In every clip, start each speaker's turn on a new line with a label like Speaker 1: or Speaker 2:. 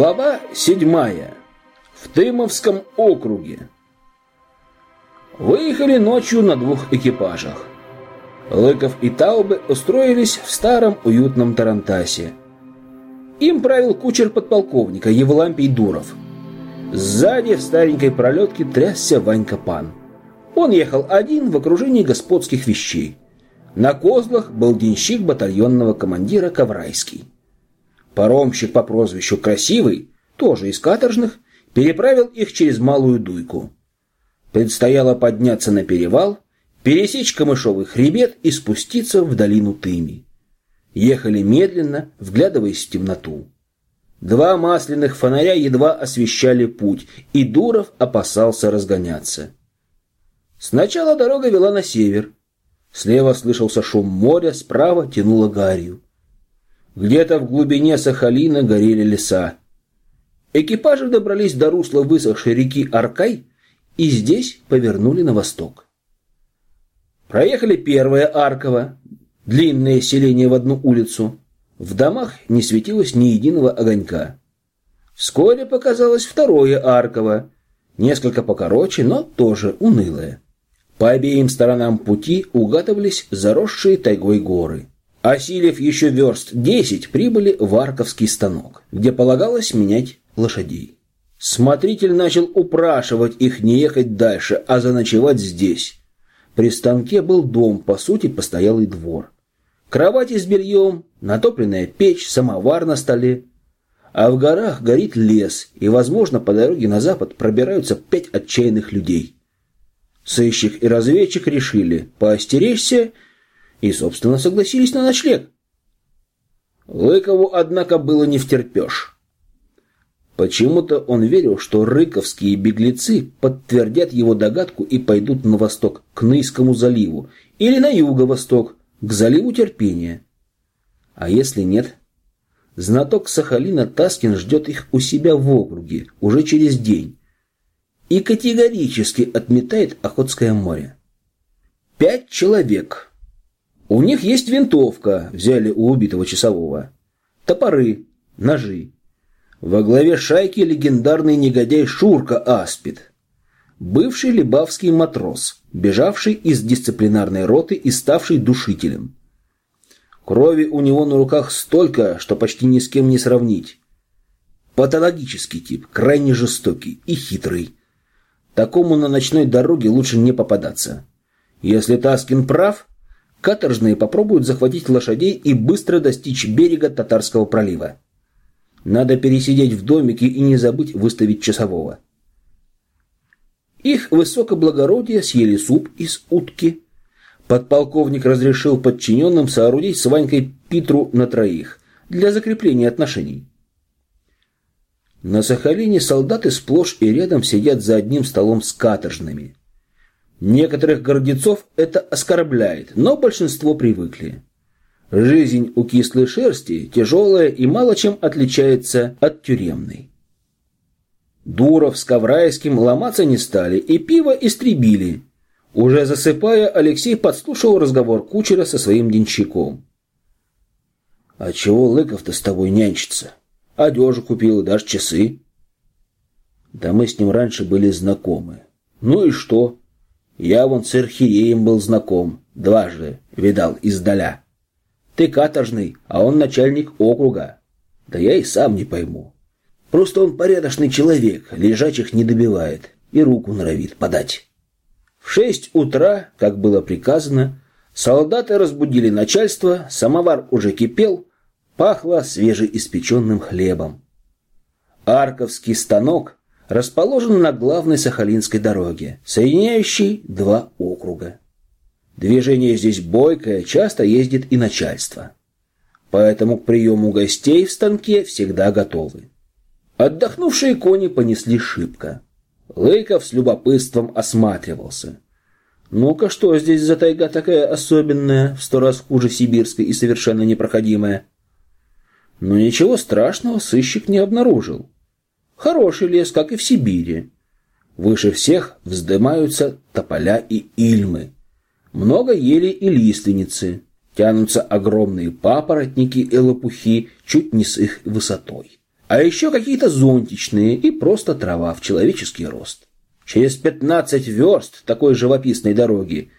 Speaker 1: Глава седьмая. В Тымовском округе. Выехали ночью на двух экипажах. Лыков и Таубы устроились в старом уютном Тарантасе. Им правил кучер подполковника Евлампий Дуров. Сзади в старенькой пролетке трясся Ванька Пан. Он ехал один в окружении господских вещей. На козлах был денщик батальонного командира Коврайский. Паромщик по прозвищу Красивый, тоже из каторжных, переправил их через Малую Дуйку. Предстояло подняться на перевал, пересечь Камышовый хребет и спуститься в долину Тыми. Ехали медленно, вглядываясь в темноту. Два масляных фонаря едва освещали путь, и Дуров опасался разгоняться. Сначала дорога вела на север. Слева слышался шум моря, справа тянуло гарью. Где-то в глубине Сахалина горели леса. Экипажи добрались до русла высохшей реки Аркай и здесь повернули на восток. Проехали первое Арково, длинное селение в одну улицу. В домах не светилось ни единого огонька. Вскоре показалось второе Арково, несколько покороче, но тоже унылое. По обеим сторонам пути угадывались заросшие тайгой горы. Осилив еще верст десять, прибыли в Арковский станок, где полагалось менять лошадей. Смотритель начал упрашивать их не ехать дальше, а заночевать здесь. При станке был дом, по сути, постоялый двор. Кровати с бельем, натопленная печь, самовар на столе. А в горах горит лес, и, возможно, по дороге на запад пробираются пять отчаянных людей. Сыщик и разведчик решили поостеречься и, собственно, согласились на ночлег. Лыкову, однако, было не втерпешь. Почему-то он верил, что рыковские беглецы подтвердят его догадку и пойдут на восток, к Нейскому заливу, или на юго-восток, к заливу терпения. А если нет? Знаток Сахалина Таскин ждет их у себя в округе уже через день и категорически отметает Охотское море. Пять человек – у них есть винтовка, взяли у убитого часового. Топоры, ножи. Во главе шайки легендарный негодяй Шурка Аспид. Бывший либавский матрос, бежавший из дисциплинарной роты и ставший душителем. Крови у него на руках столько, что почти ни с кем не сравнить. Патологический тип, крайне жестокий и хитрый. Такому на ночной дороге лучше не попадаться. Если Таскин прав, Каторжные попробуют захватить лошадей и быстро достичь берега Татарского пролива. Надо пересидеть в домике и не забыть выставить часового. Их высокоблагородие съели суп из утки. Подполковник разрешил подчиненным соорудить с Ванькой Питру на троих для закрепления отношений. На Сахалине солдаты сплошь и рядом сидят за одним столом с каторжными – Некоторых гордецов это оскорбляет, но большинство привыкли. Жизнь у кислой шерсти тяжелая и мало чем отличается от тюремной. Дуров с Коврайским ломаться не стали и пиво истребили. Уже засыпая, Алексей подслушал разговор кучера со своим денщиком. «А чего Лыков-то с тобой нянчится? Одежу купил и даже часы». «Да мы с ним раньше были знакомы. Ну и что?» Я вон с архиереем был знаком, дважды видал издаля. Ты каторжный, а он начальник округа. Да я и сам не пойму. Просто он порядочный человек, лежачих не добивает и руку норовит подать. В шесть утра, как было приказано, солдаты разбудили начальство, самовар уже кипел, пахло свежеиспеченным хлебом. Арковский станок расположен на главной Сахалинской дороге, соединяющей два округа. Движение здесь бойкое, часто ездит и начальство. Поэтому к приему гостей в станке всегда готовы. Отдохнувшие кони понесли шибко. Лыков с любопытством осматривался. Ну-ка, что здесь за тайга такая особенная, в сто раз хуже сибирской и совершенно непроходимая? Но ничего страшного сыщик не обнаружил. Хороший лес, как и в Сибири. Выше всех вздымаются тополя и ильмы. Много ели и лиственницы. Тянутся огромные папоротники и лопухи чуть не с их высотой. а еще какие-то зонтичные и просто трава в человеческий рост. Через 15 верст такой живописной дороги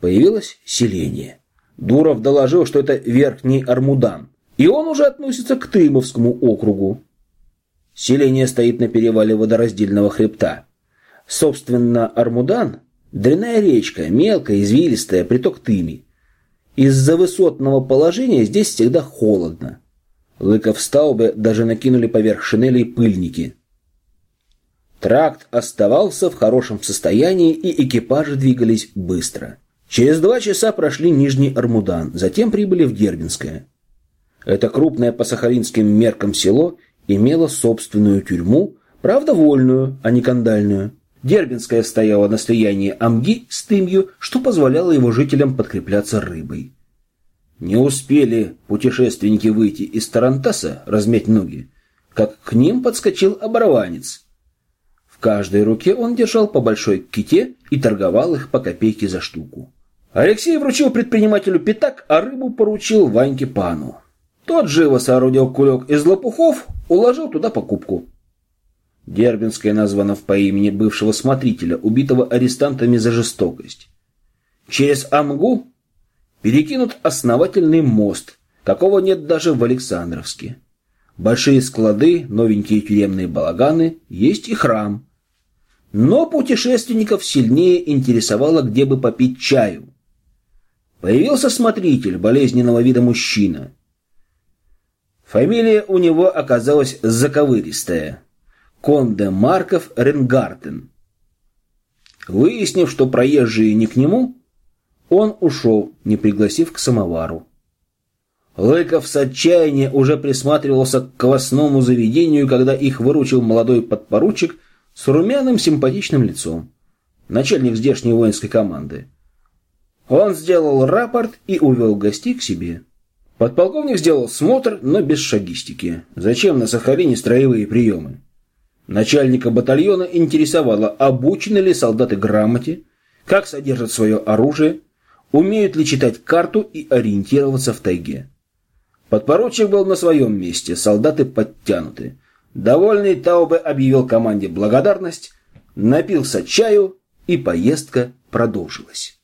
Speaker 1: появилось селение. Дуров доложил, что это Верхний Армудан, и он уже относится к Тымовскому округу. Селение стоит на перевале водораздельного хребта. Собственно, Армудан – дрянная речка, мелкая, извилистая, приток Тыми. Из-за высотного положения здесь всегда холодно. Лыков с Таубе даже накинули поверх шинелей пыльники. Тракт оставался в хорошем состоянии, и экипажи двигались быстро. Через два часа прошли Нижний Армудан, затем прибыли в Дербинское. Это крупное по сахалинским меркам село имело собственную тюрьму, правда вольную, а не кандальную. Дербинская стояла на слиянии Амги с Тымью, что позволяло его жителям подкрепляться рыбой. Не успели путешественники выйти из Тарантаса, размять ноги, как к ним подскочил оборванец. В каждой руке он держал по большой ките и торговал их по копейке за штуку. Алексей вручил предпринимателю пятак, а рыбу поручил Ваньке Пану. Тот живо соорудил кулек из лопухов, уложил туда покупку. Дербинская названа по имени бывшего смотрителя, убитого арестантами за жестокость. Через Амгу перекинут основательный мост, какого нет даже в Александровске. Большие склады, новенькие тюремные балаганы, есть и храм. Но путешественников сильнее интересовало, где бы попить чаю. Появился смотритель, болезненного вида мужчина. Фамилия у него оказалась заковыристая. Конде Марков Ренгартен. Выяснив, что проезжие не к нему, он ушел, не пригласив к самовару. Лыков с отчаяния уже присматривался к квасному заведению, когда их выручил молодой подпоручик с румяным симпатичным лицом. Начальник здешней воинской команды. Он сделал рапорт и увел гостей к себе. Подполковник сделал смотр, но без шагистики. Зачем на Сахалине строевые приемы? Начальника батальона интересовало, обучены ли солдаты грамоте, как содержат свое оружие, умеют ли читать карту и ориентироваться в тайге. Подпоручик был на своем месте, солдаты подтянуты. Довольный Таубе объявил команде благодарность, напился чаю, и поездка продолжилась.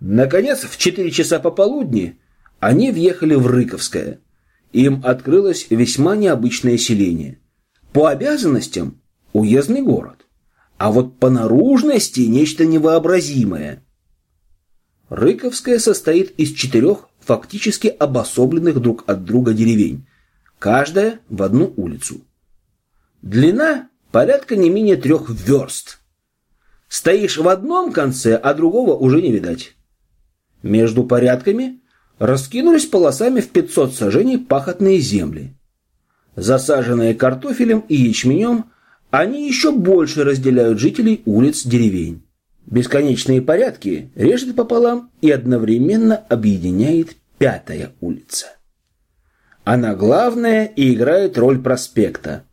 Speaker 1: Наконец, в четыре часа пополудни они въехали в Рыковское. Им открылось весьма необычное селение. По обязанностям – уездный город, а вот по наружности – нечто невообразимое – Рыковская состоит из четырех фактически обособленных друг от друга деревень, каждая в одну улицу. Длина порядка не менее трех верст. Стоишь в одном конце, а другого уже не видать. Между порядками раскинулись полосами в 500 сажений пахотные земли. Засаженные картофелем и ячменем, они еще больше разделяют жителей улиц деревень. Бесконечные порядки режет пополам и одновременно объединяет пятая улица. Она главная и играет роль проспекта.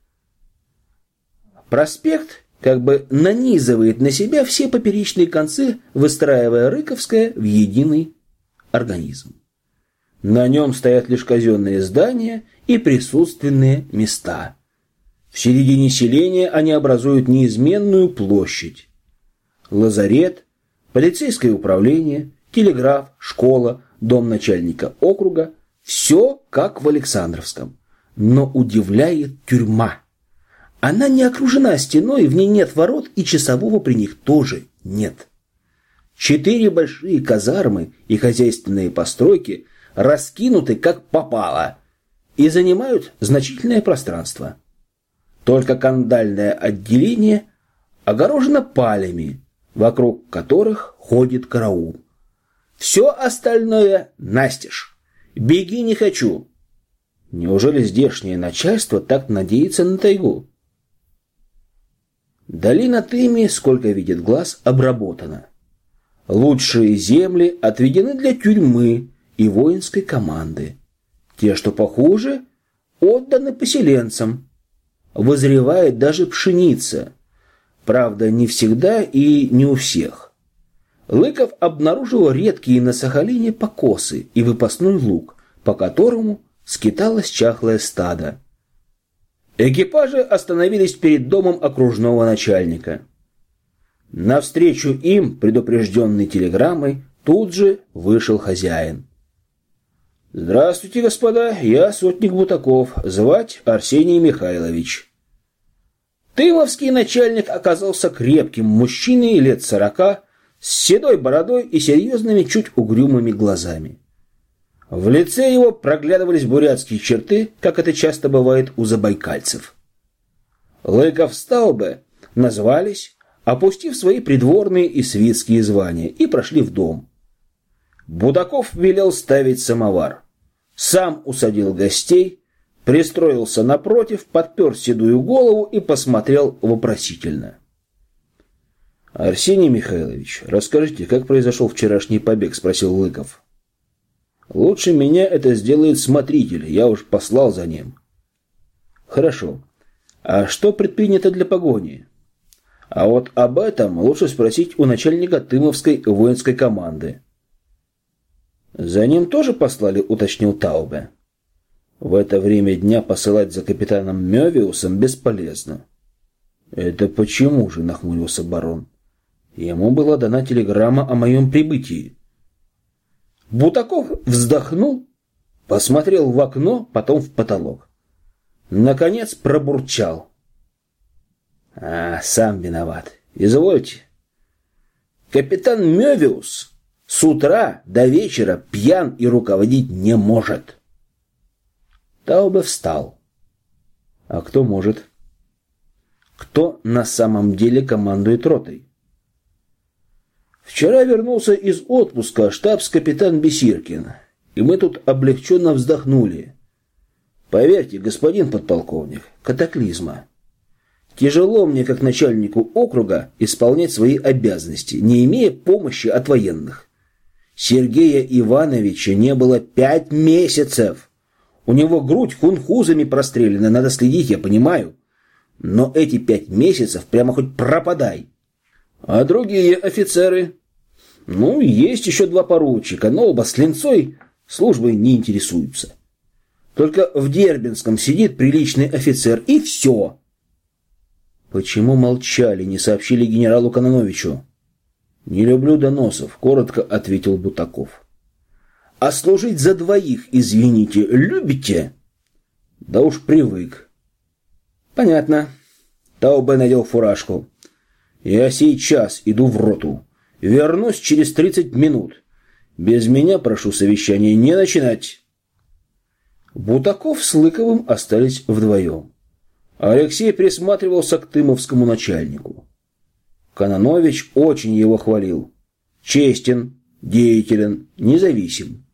Speaker 1: Проспект как бы нанизывает на себя все поперечные концы, выстраивая Рыковское в единый организм. На нем стоят лишь казенные здания и присутственные места. В середине селения они образуют неизменную площадь лазарет, полицейское управление, телеграф, школа, дом начальника округа – все как в Александровском. Но удивляет тюрьма. Она не окружена стеной, в ней нет ворот, и часового при них тоже нет. Четыре большие казармы и хозяйственные постройки раскинуты как попало и занимают значительное пространство. Только кандальное отделение огорожено палями, вокруг которых ходит караул. Все остальное настежь. Беги не хочу. Неужели здешнее начальство так надеется на тайгу? Долина Тыми, сколько видит глаз, обработана. Лучшие земли отведены для тюрьмы и воинской команды. Те, что похуже, отданы поселенцам. Возревает даже пшеница – Правда, не всегда и не у всех. Лыков обнаружил редкие на Сахалине покосы и выпасной лук, по которому скиталось чахлое стадо. Экипажи остановились перед домом окружного начальника. Навстречу им, предупрежденный телеграммой, тут же вышел хозяин. «Здравствуйте, господа, я сотник Бутаков, звать Арсений Михайлович». Тымовский начальник оказался крепким мужчиной лет сорока, с седой бородой и серьезными, чуть угрюмыми глазами. В лице его проглядывались бурятские черты, как это часто бывает у забайкальцев. Лыков Стаубе назвались, опустив свои придворные и свитские звания, и прошли в дом. Будаков велел ставить самовар. Сам усадил гостей, пристроился напротив, подпер седую голову и посмотрел вопросительно. «Арсений Михайлович, расскажите, как произошел вчерашний побег?» – спросил Лыков. Лучше меня это сделает смотритель, я уж послал за ним. Хорошо. А что предпринято для погони? А вот об этом лучше спросить у начальника Тымовской воинской команды. За ним тоже послали, уточнил Таубе. В это время дня посылать за капитаном Мёвиусом бесполезно. Это почему же, нахмурился барон. Ему была дана телеграмма о моем прибытии. Бутаков вздохнул, посмотрел в окно, потом в потолок. Наконец пробурчал. А, сам виноват. Извольте. Капитан Мёвиус с утра до вечера пьян и руководить не может. Таубе встал. А кто может? Кто на самом деле командует ротой? Вчера вернулся из отпуска штабс-капитан Бесиркин, и мы тут облегченно вздохнули. Поверьте, господин подполковник, катаклизма. Тяжело мне, как начальнику округа, исполнять свои обязанности, не имея помощи от военных. Сергея Ивановича не было пять месяцев. У него грудь хунхузами прострелена, надо следить, я понимаю. Но эти пять месяцев прямо хоть пропадай. А другие офицеры? Ну, есть еще два поручика, но оба с линцой службой не интересуются. Только в Дербинском сидит приличный офицер, и все. Почему молчали, не сообщили генералу Кононовичу? Не люблю доносов, коротко ответил Бутаков. А служить за двоих, извините, любите? Да уж привык. Понятно. Таубе надел фуражку. Я сейчас иду в роту. Вернусь через 30 минут. Без меня прошу совещание не начинать. Бутаков с Лыковым остались вдвоем. Алексей присматривался к тымовскому начальнику. Кононович очень его хвалил. Честен, деятелен, независим.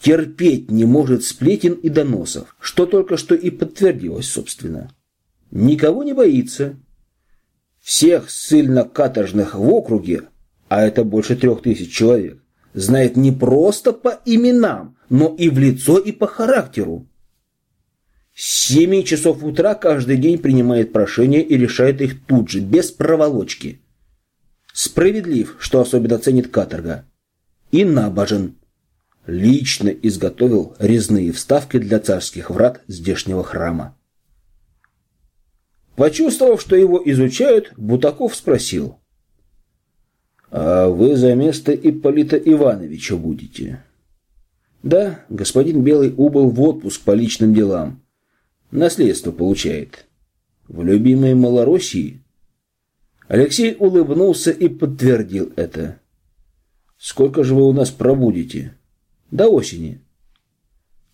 Speaker 1: Терпеть не может сплетен и доносов, что только что и подтвердилось, собственно. Никого не боится, всех ссыльно-каторжных в округе, а это больше трех тысяч человек, знает не просто по именам, но и в лицо, и по характеру. С семи часов утра каждый день принимает прошения и решает их тут же, без проволочки. Справедлив, что особенно ценит каторга. И набожен. Лично изготовил резные вставки для царских врат здешнего храма. Почувствовав, что его изучают, Бутаков спросил. «А вы за место Ипполита Ивановича будете?» «Да, господин Белый убыл в отпуск по личным делам. Наследство получает. В любимой Малороссии?» Алексей улыбнулся и подтвердил это. «Сколько же вы у нас пробудете?» «До осени».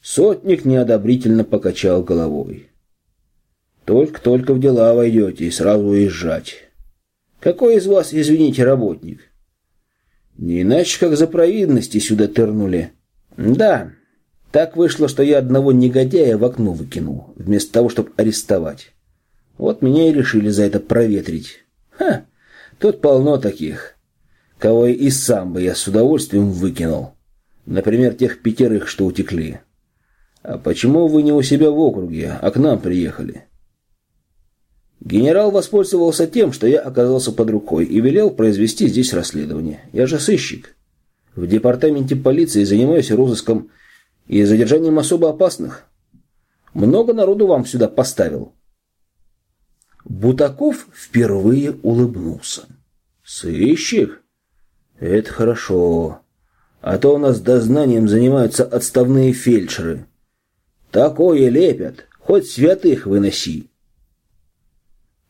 Speaker 1: Сотник неодобрительно покачал головой. Только-только в дела войдете и сразу уезжать. Какой из вас, извините, работник? Не иначе, как за провинности сюда тырнули. Да, так вышло, что я одного негодяя в окно выкинул, вместо того, чтобы арестовать. Вот меня и решили за это проветрить. Ха, тут полно таких, кого и сам бы я с удовольствием выкинул. Например, тех пятерых, что утекли. А почему вы не у себя в округе, а к нам приехали? Генерал воспользовался тем, что я оказался под рукой, и велел произвести здесь расследование. Я же сыщик. В департаменте полиции занимаюсь розыском и задержанием особо опасных. Много народу вам сюда поставил. Бутаков впервые улыбнулся. Сыщик? Это хорошо. А то у нас дознанием занимаются отставные фельдшеры. Такое лепят, хоть святых выноси.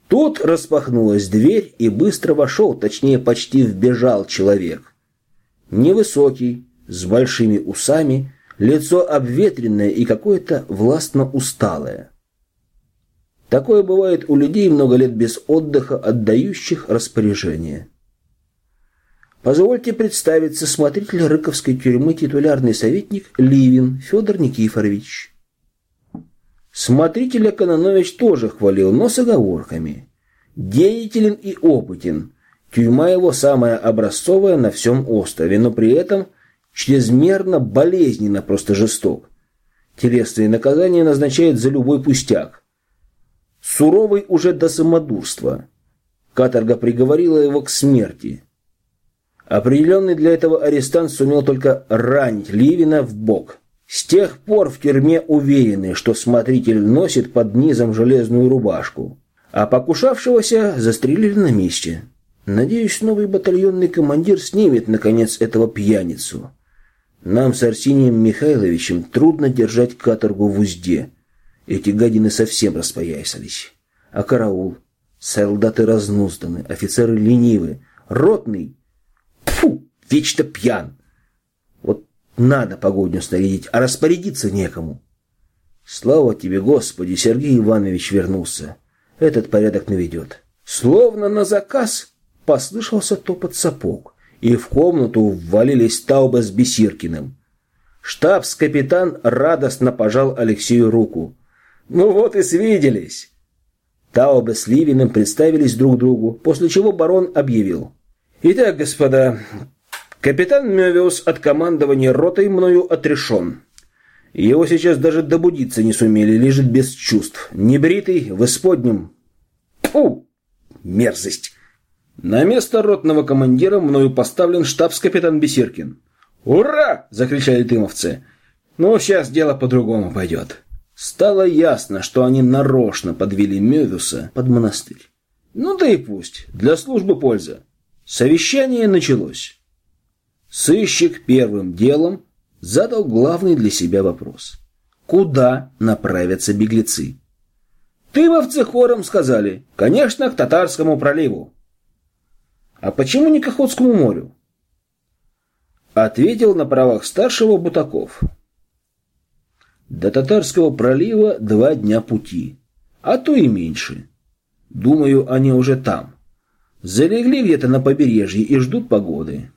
Speaker 1: Тут распахнулась дверь, и быстро вошел, точнее, почти вбежал человек. Невысокий, с большими усами, лицо обветренное и какое-то властно усталое. Такое бывает у людей много лет без отдыха, отдающих распоряжение. Позвольте представиться, смотритель Рыковской тюрьмы, титулярный советник Ливин Федор Никифорович. Смотрителя Кононович тоже хвалил, но с оговорками. Деятелен и опытен. Тюрьма его самая образцовая на всем острове, но при этом чрезмерно болезненно, просто жесток. Телесные наказания назначает за любой пустяк. Суровый уже до самодурства. Каторга приговорила его к смерти. Определенный для этого арестант сумел только ранить Ливина в бок. С тех пор в тюрьме уверены, что смотритель носит под низом железную рубашку. А покушавшегося застрелили на месте. Надеюсь, новый батальонный командир снимет, наконец, этого пьяницу. Нам с Арсением Михайловичем трудно держать каторгу в узде. Эти гадины совсем распоясались. А караул? Солдаты разнузданы, офицеры ленивы. Ротный Фу, вечно пьян. Вот надо погодню снарядить, а распорядиться некому. Слава тебе, Господи, Сергей Иванович вернулся. Этот порядок наведет. Словно на заказ послышался топот сапог, и в комнату ввалились Тауба с Бесиркиным. Штабс-капитан радостно пожал Алексею руку. «Ну вот и свиделись!» Таубе с Ливиным представились друг другу, после чего барон объявил. Итак, господа, капитан Мёвиус от командования ротой мною отрешен. Его сейчас даже добудиться не сумели, лежит без чувств. Небритый, в исподнем. Фу! Мерзость! На место ротного командира мною поставлен штабс-капитан Бесиркин. «Ура!» – закричали тымовцы. «Ну, сейчас дело по-другому пойдет». Стало ясно, что они нарочно подвели Мёвиуса под монастырь. Ну да и пусть, для службы польза. Совещание началось. Сыщик первым делом задал главный для себя вопрос. Куда направятся беглецы? Тымовцы хором сказали, конечно, к Татарскому проливу. А почему не к Охотскому морю? Ответил на правах старшего Бутаков. До Татарского пролива два дня пути, а то и меньше. Думаю, они уже там. Залегли где-то на побережье и ждут погоды.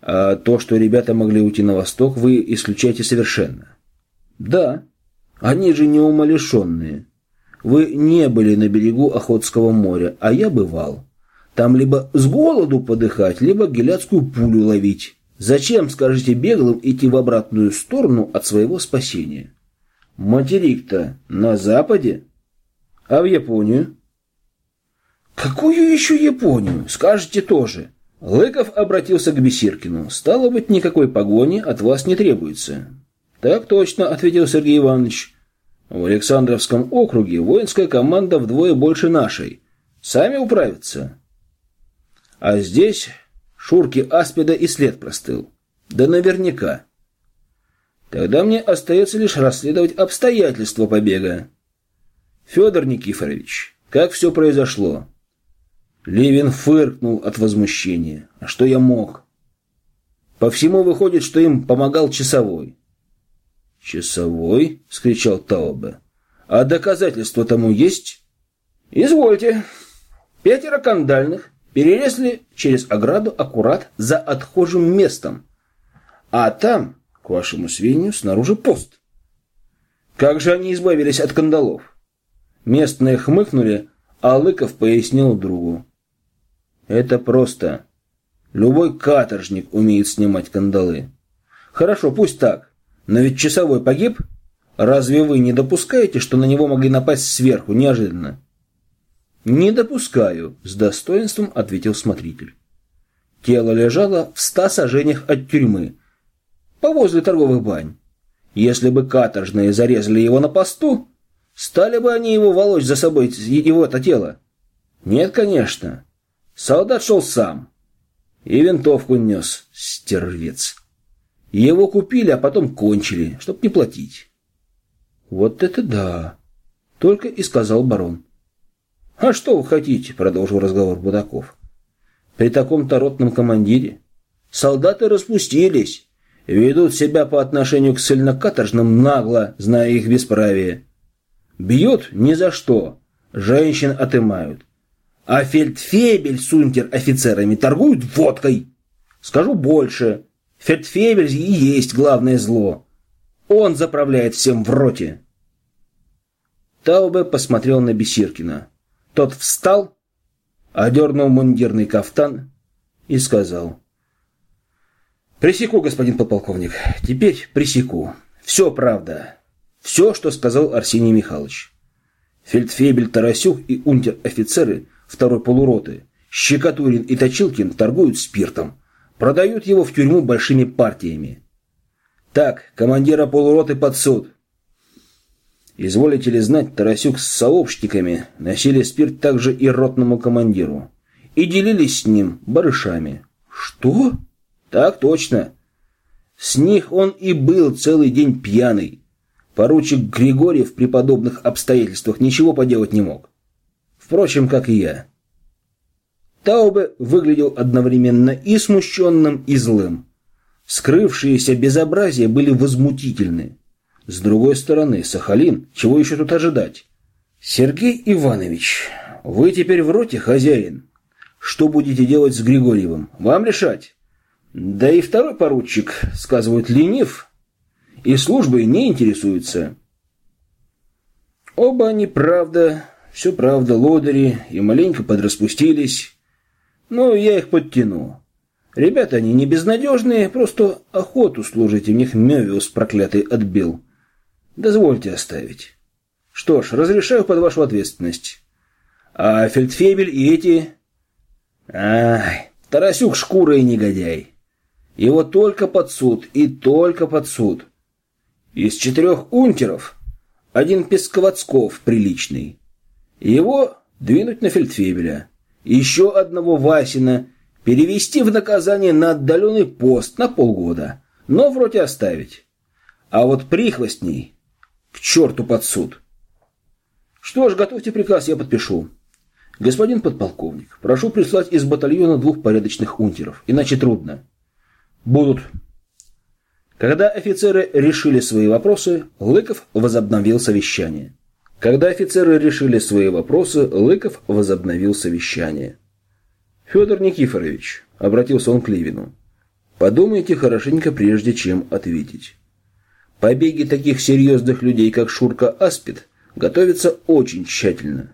Speaker 1: А то, что ребята могли уйти на восток, вы исключаете совершенно. Да, они же не умалишенные. Вы не были на берегу Охотского моря, а я бывал. Там либо с голоду подыхать, либо геляцкую пулю ловить. Зачем, скажите, беглым идти в обратную сторону от своего спасения? Материк-то на западе, а в Японию? «Какую еще Японию? Скажете тоже». Лыков обратился к Бесиркину. «Стало быть, никакой погони от вас не требуется». «Так точно», — ответил Сергей Иванович. «В Александровском округе воинская команда вдвое больше нашей. Сами управятся». «А здесь Шурки Аспида и след простыл. Да наверняка». «Тогда мне остается лишь расследовать обстоятельства побега». «Федор Никифорович, как все произошло?» Левин фыркнул от возмущения. А что я мог? По всему выходит, что им помогал часовой. «Часовой?» — скричал Таубе. «А доказательства тому есть?» «Извольте. Пятеро кандальных перелезли через ограду аккурат за отхожим местом. А там, к вашему сведению, снаружи пост. Как же они избавились от кандалов?» Местные хмыкнули, а Лыков пояснил другу. Это просто. Любой каторжник умеет снимать кандалы. Хорошо, пусть так. Но ведь часовой погиб? Разве вы не допускаете, что на него могли напасть сверху, неожиданно? Не допускаю, с достоинством ответил смотритель. Тело лежало в ста сажениях от тюрьмы, повозле торговых бань. Если бы каторжные зарезали его на посту, стали бы они его волочь за собой, его-то тело? Нет, конечно. Солдат шел сам. И винтовку нес, стервец. Его купили, а потом кончили, чтоб не платить. Вот это да! Только и сказал барон. А что вы хотите, продолжил разговор Будаков. При таком-то ротном командире солдаты распустились, ведут себя по отношению к ссыльно-каторжным нагло, зная их бесправие. Бьют ни за что, женщин отымают. А фельдфебель с унтер-офицерами торгуют водкой. Скажу больше, фельдфебель и есть главное зло. Он заправляет всем в роте. Таубе посмотрел на Бесиркина. Тот встал, одернул мундирный кафтан и сказал. «Пресеку, господин подполковник, теперь пресеку. Все правда. Все, что сказал Арсений Михайлович. Фельдфебель Тарасюк и унтер-офицеры второй полуроты, Щекотурин и Точилкин торгуют спиртом, продают его в тюрьму большими партиями. Так, командира полуроты под суд. Изволите ли знать, Тарасюк с сообщниками носили спирт также и ротному командиру. И делились с ним барышами. Что? Так точно. С них он и был целый день пьяный. Поручик Григорьев при подобных обстоятельствах ничего поделать не мог. Впрочем, как и я. Таубе выглядел одновременно и смущенным, и злым. Скрывшиеся безобразия были возмутительны. С другой стороны, Сахалин, чего еще тут ожидать? Сергей Иванович, вы теперь в роте хозяин. Что будете делать с Григорьевым? Вам решать. Да и второй поручик, сказывают, ленив, и службой не интересуется. Оба они, правда, все правда, лодыри и маленько подраспустились. Но я их подтяну. Ребята они не безнадежные, просто охоту служить у них Мевиус проклятый отбил. Дозвольте оставить. Что ж, разрешаю под вашу ответственность. А фельдфебель и эти... Ай, Тарасюк шкура и негодяй. Его только под суд и только под суд. Из четырех унтеров один Песковацков приличный. Его двинуть на фельдфебеля. Еще одного Васина перевести в наказание на отдаленный пост на полгода, но вроде оставить. А вот прихвостней к черту под суд. Что ж, готовьте приказ, я подпишу. Господин подполковник, прошу прислать из батальона двух порядочных унтеров, иначе трудно. Будут. Когда офицеры решили свои вопросы, Лыков возобновил совещание. Когда офицеры решили свои вопросы, Лыков возобновил совещание. Федор Никифорович, обратился он к Ливину, подумайте хорошенько прежде, чем ответить. Побеги таких серьезных людей, как Шурка Аспид, готовятся очень тщательно.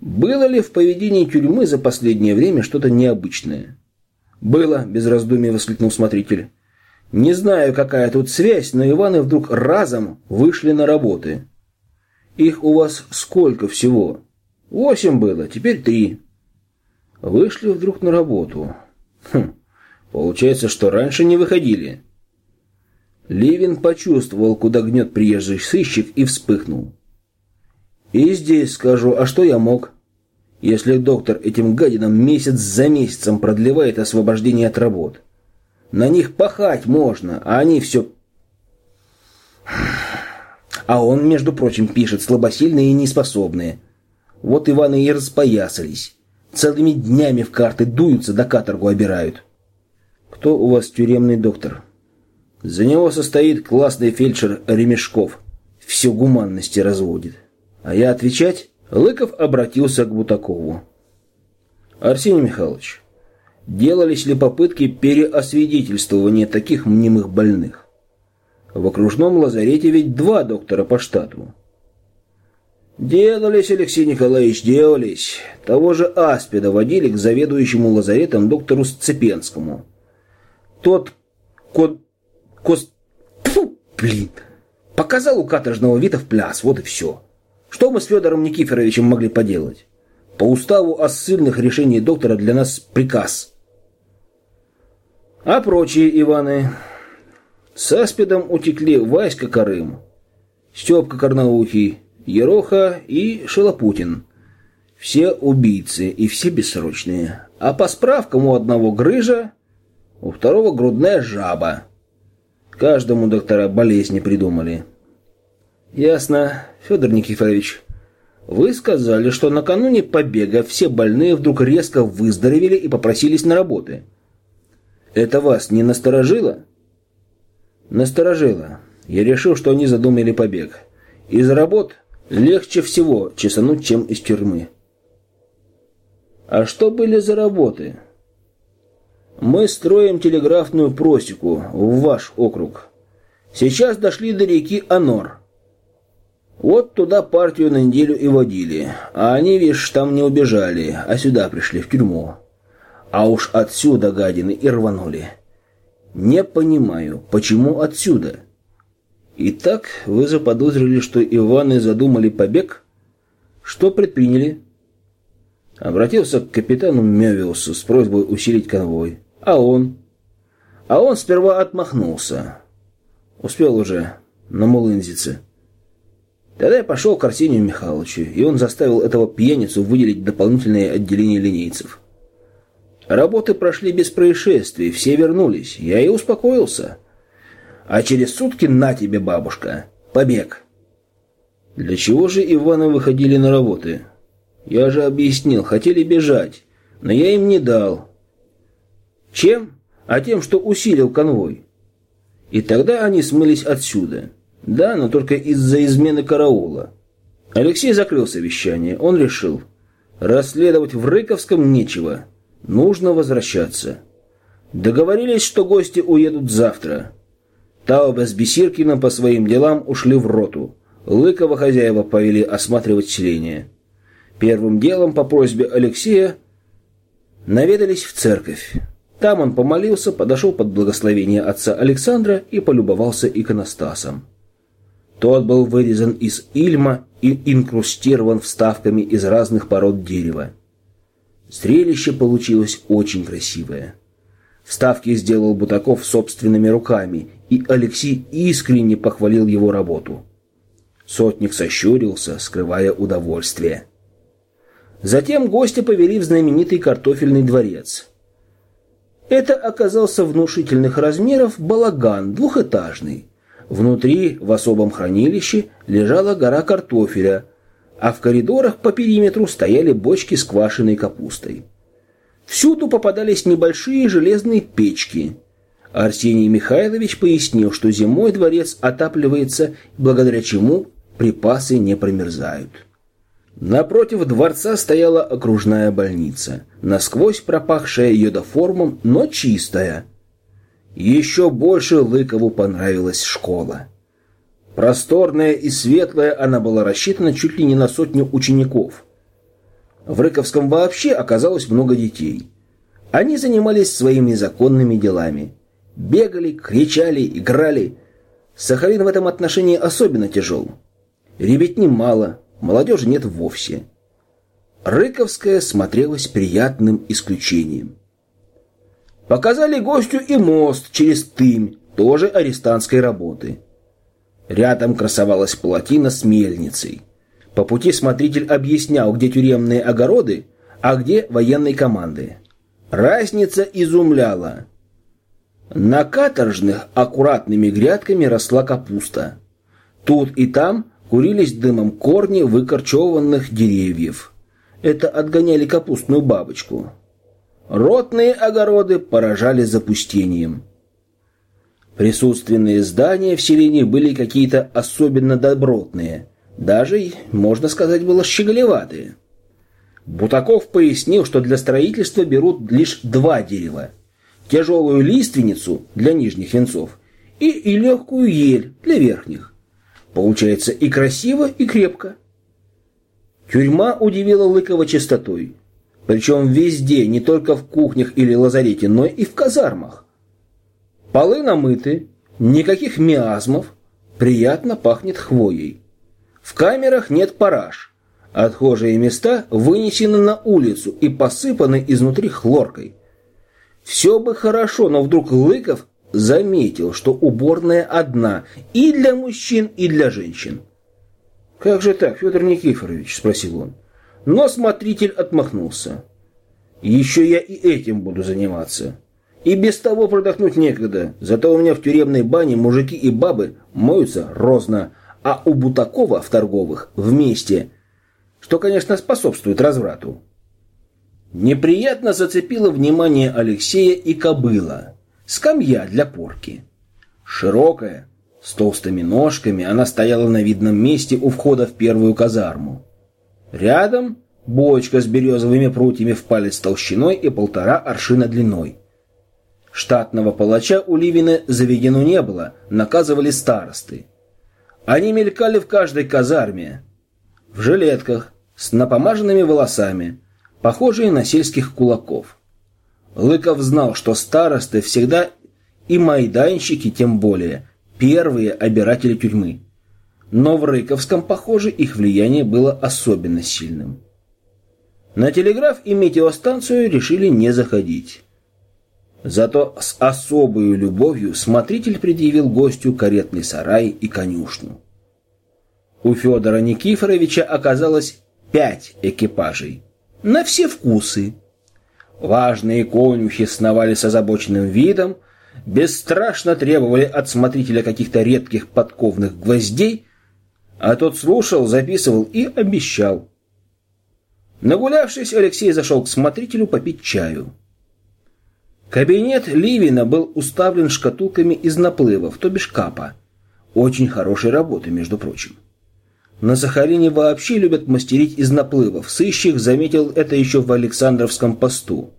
Speaker 1: Было ли в поведении тюрьмы за последнее время что-то необычное? Было, без раздумий воскликнул смотритель. Не знаю, какая тут связь, но Иваны вдруг разом вышли на работы. Их у вас сколько всего? Восемь было, теперь три. Вышли вдруг на работу. Хм, получается, что раньше не выходили. Левин почувствовал, куда гнет приезжий сыщик, и вспыхнул. «И здесь скажу, а что я мог? Если доктор этим гадинам месяц за месяцем продлевает освобождение от работ. На них пахать можно, а они все... А он, между прочим, пишет слабосильные и неспособные. Вот Иваны и распоясались. Целыми днями в карты дуются, да каторгу обирают. Кто у вас тюремный доктор?» За него состоит классный фельдшер Ремешков. Все гуманности разводит. А я отвечать? Лыков обратился к Бутакову. Арсений Михайлович, делались ли попытки переосвидетельствования таких мнимых больных? В окружном лазарете ведь два доктора по штату. Делались, Алексей Николаевич, делались. Того же Аспида водили к заведующему лазаретом доктору Сцепенскому. Тот код Кос... Фу, блин. Показал у каторжного вида в пляс, вот и все. Что мы с Федором Никифоровичем могли поделать? По уставу о ссыльных решений доктора для нас приказ. А прочие Иваны... С аспидом утекли Васька Карым, Степка Карнаухий, Ероха и Шелопутин. Все убийцы и все бессрочные. А по справкам у одного грыжа, у второго грудная жаба. Каждому доктора болезни придумали. Ясно, Федор Никифорович. Вы сказали, что накануне побега все больные вдруг резко выздоровели и попросились на работы. Это вас не насторожило? Насторожило. Я решил, что они задумали побег. Из работ легче всего чесануть, чем из тюрьмы. А что были за работы? Мы строим телеграфную просеку в ваш округ. Сейчас дошли до реки Анор. Вот туда партию на неделю и водили. А они, видишь, там не убежали, а сюда пришли, в тюрьму. А уж отсюда гадины и рванули. Не понимаю, почему отсюда? Итак, вы заподозрили, что Иваны задумали побег? Что предприняли? Обратился к капитану Мевиусу с просьбой усилить конвой. А он? А он сперва отмахнулся. Успел уже на Мулынзице. Тогда я пошел к Арсению Михайловичу, и он заставил этого пьяницу выделить дополнительное отделение линейцев. Работы прошли без происшествий, все вернулись. Я и успокоился. А через сутки на тебе, бабушка, побег. Для чего же Иваны выходили на работы? Я же объяснил, хотели бежать, но я им не дал. Чем? А тем, что усилил конвой. И тогда они смылись отсюда. Да, но только из-за измены караула. Алексей закрыл совещание. Он решил, расследовать в Рыковском нечего. Нужно возвращаться. Договорились, что гости уедут завтра. Тауба с Бесиркиным по своим делам ушли в роту. Лыкова хозяева повели осматривать селение. Первым делом по просьбе Алексея наведались в церковь. Там он помолился, подошел под благословение отца Александра и полюбовался иконостасом. Тот был вырезан из ильма и инкрустирован вставками из разных пород дерева. Зрелище получилось очень красивое. Вставки сделал Бутаков собственными руками, и Алексей искренне похвалил его работу. Сотник сощурился, скрывая удовольствие. Затем гости повели в знаменитый картофельный дворец. Это оказался внушительных размеров балаган, двухэтажный. Внутри, в особом хранилище, лежала гора картофеля, а в коридорах по периметру стояли бочки с квашеной капустой. Всюду попадались небольшие железные печки. Арсений Михайлович пояснил, что зимой дворец отапливается, благодаря чему припасы не промерзают. Напротив дворца стояла окружная больница, насквозь пропахшая йодоформом, но чистая – еще больше Лыкову понравилась школа. Просторная и светлая, она была рассчитана чуть ли не на сотню учеников. В Рыковском вообще оказалось много детей. Они занимались своими законными делами. Бегали, кричали, играли. Сахалин в этом отношении особенно тяжел. Ребятни мало, молодежи нет вовсе. Рыковская смотрелась приятным исключением. Показали гостю и мост через Тымь, тоже арестантской работы. Рядом красовалась плотина с мельницей. По пути смотритель объяснял, где тюремные огороды, а где военные команды. Разница изумляла. На каторжных аккуратными грядками росла капуста. Тут и там курились дымом корни выкорчеванных деревьев. Это отгоняли капустную бабочку. Ротные огороды поражали запустением. Присутственные здания в селении были какие-то особенно добротные, даже, можно сказать, было щеголеватые. Бутаков пояснил, что для строительства берут лишь два дерева. Тяжелую лиственницу для нижних венцов и, и легкую ель для верхних. Получается и красиво, и крепко. Тюрьма удивила Лыкова чистотой. Причем везде, не только в кухнях или лазарете, но и в казармах. Полы намыты, никаких миазмов, приятно пахнет хвоей. В камерах нет параж. Отхожие места вынесены на улицу и посыпаны изнутри хлоркой. Все бы хорошо, но вдруг Лыков заметил, что уборная одна и для мужчин, и для женщин. «Как же так, Федор Никифорович?» – спросил он. Но смотритель отмахнулся. «Еще я и этим буду заниматься. И без того продохнуть некогда. Зато у меня в тюремной бане мужики и бабы моются розно, а у Бутакова в торговых вместе, что, конечно, способствует разврату». Неприятно зацепило внимание Алексея и кобыла. Скамья для порки. Широкая, с толстыми ножками, она стояла на видном месте у входа в первую казарму. Рядом бочка с березовыми прутьями в палец толщиной и полтора аршина длиной. Штатного палача у Ливина заведено не было, наказывали старосты. Они мелькали в каждой казарме, в жилетках, с напомаженными волосами, похожие на сельских кулаков. Лыков знал, что старосты всегда и майданщики тем более первые обиратели тюрьмы. Но в Рыковском, похоже, их влияние было особенно сильным. На телеграф и метеостанцию решили не заходить. Зато с особой любовью смотритель предъявил гостю каретный сарай и конюшню. У Федора Никифоровича оказалось пять экипажей. На все вкусы. Важные конюхи сновали с озабоченным видом, бесстрашно требовали от смотрителя каких-то редких подковных гвоздей, а тот слушал, записывал и обещал. Нагулявшись, Алексей зашел к смотрителю попить чаю. Кабинет Ливина был уставлен шкатулками из наплывов, то бишь капа. Очень хорошей работы, между прочим. На Сахалине вообще любят мастерить из наплывов. Сыщик заметил это еще в Александровском посту.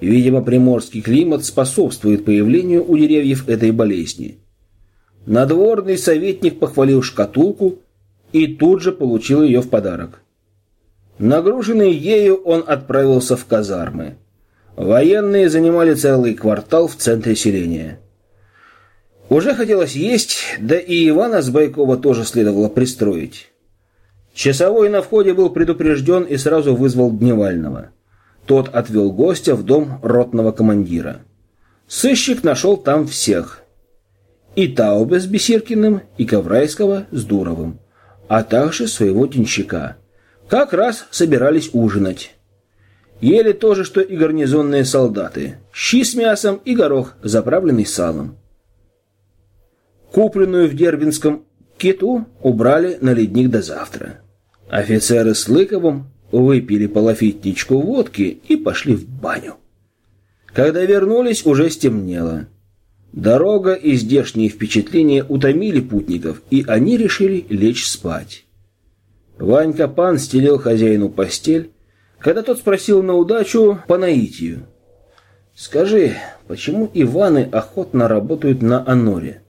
Speaker 1: Видимо, приморский климат способствует появлению у деревьев этой болезни. Надворный советник похвалил шкатулку и тут же получил ее в подарок. Нагруженный ею он отправился в казармы. Военные занимали целый квартал в центре селения. Уже хотелось есть, да и Ивана с Байкова тоже следовало пристроить. Часовой на входе был предупрежден и сразу вызвал Дневального. Тот отвел гостя в дом ротного командира. Сыщик нашел там всех. И Таубе с Бесиркиным, и Коврайского с Дуровым, а также своего денщика. Как раз собирались ужинать. Ели то же, что и гарнизонные солдаты. Щи с мясом и горох, заправленный салом. Купленную в Дербинском киту убрали на ледник до завтра. Офицеры с Лыковым выпили полофитничку водки и пошли в баню. Когда вернулись, уже стемнело. Дорога и здешние впечатления утомили путников, и они решили лечь спать. Ванька Пан стелил хозяину постель, когда тот спросил на удачу по наитию. «Скажи, почему Иваны охотно работают на Аноре?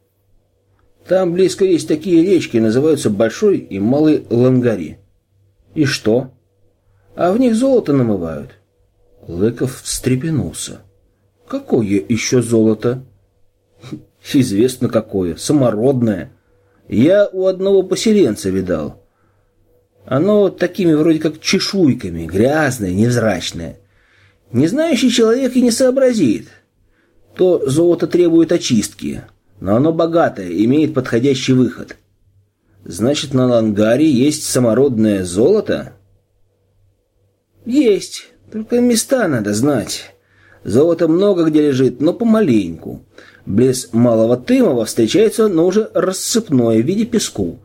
Speaker 1: Там близко есть такие речки, называются Большой и Малый Лангари. И что?» а в них золото намывают. Лыков встрепенулся. Какое еще золото? Известно какое, самородное. Я у одного поселенца видал. Оно такими вроде как чешуйками, грязное, невзрачное. Незнающий человек и не сообразит. То золото требует очистки, но оно богатое, имеет подходящий выход. Значит, на Лангаре есть самородное золото? «Есть, только места надо знать. Золото много где лежит, но помаленьку. Близ Малого Тымова встречается, но уже рассыпное в виде песку.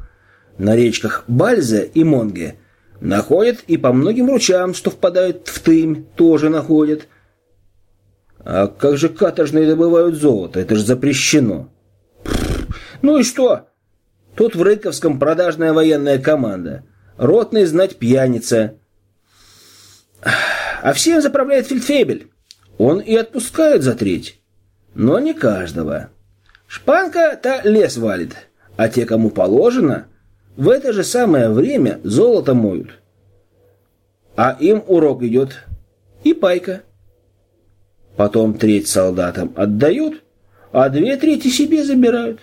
Speaker 1: На речках Бальзе и Монге находят и по многим ручам, что впадают в Тым, тоже находят. А как же каторжные добывают золото? Это же запрещено. Ну и что? Тут в Рыковском продажная военная команда. Ротный знать пьяница. А всем заправляет фельдфебель. Он и отпускает за треть. Но не каждого. Шпанка-то лес валит, а те, кому положено, в это же самое время золото моют. А им урок идет и пайка. Потом треть солдатам отдают, а две трети себе забирают.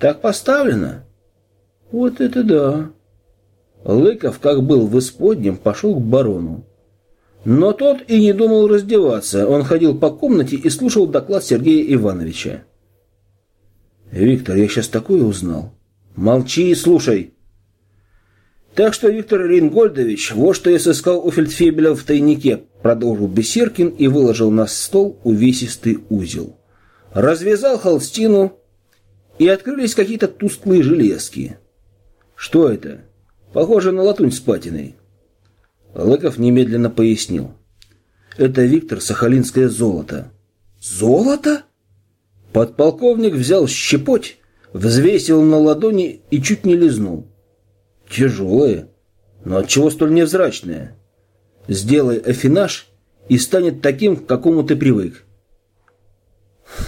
Speaker 1: Так поставлено. Вот это да. Лыков, как был в исподнем, пошел к барону. Но тот и не думал раздеваться. Он ходил по комнате и слушал доклад Сергея Ивановича. Виктор, я сейчас такое узнал. Молчи и слушай. Так что Виктор Рингольдович, вот что я сыскал у фельдфебеля в тайнике, продолжил Бесеркин и выложил на стол увесистый узел. Развязал холстину, и открылись какие-то тусклые железки. Что это? Похоже на латунь с патиной. Лыков немедленно пояснил. Это Виктор Сахалинское золото. Золото? Подполковник взял щепоть, взвесил на ладони и чуть не лизнул. Тяжелое, но отчего столь невзрачное? Сделай афинаж, и станет таким, к какому ты привык.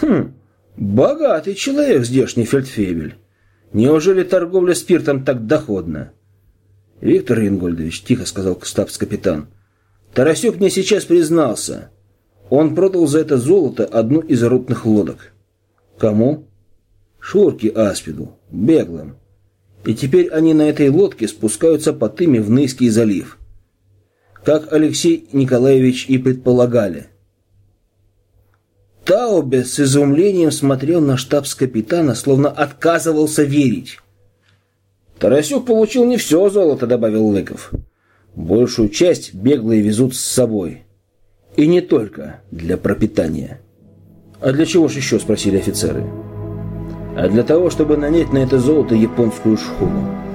Speaker 1: Хм, богатый человек здешний фельдфебель. Неужели торговля спиртом так доходна? Виктор Ингольдович, тихо сказал штабс-капитан, Тарасюк мне сейчас признался. Он продал за это золото одну из ротных лодок. Кому? Шурке Аспиду, беглым. И теперь они на этой лодке спускаются по Тыме в Нейский залив. Как Алексей Николаевич и предполагали. Таубе с изумлением смотрел на штабс-капитана, словно отказывался верить. «Тарасюк получил не все золото», — добавил Лыков. «Большую часть беглые везут с собой. И не только для пропитания». «А для чего же еще?» – спросили офицеры. «А для того, чтобы нанять на это золото японскую шхуну».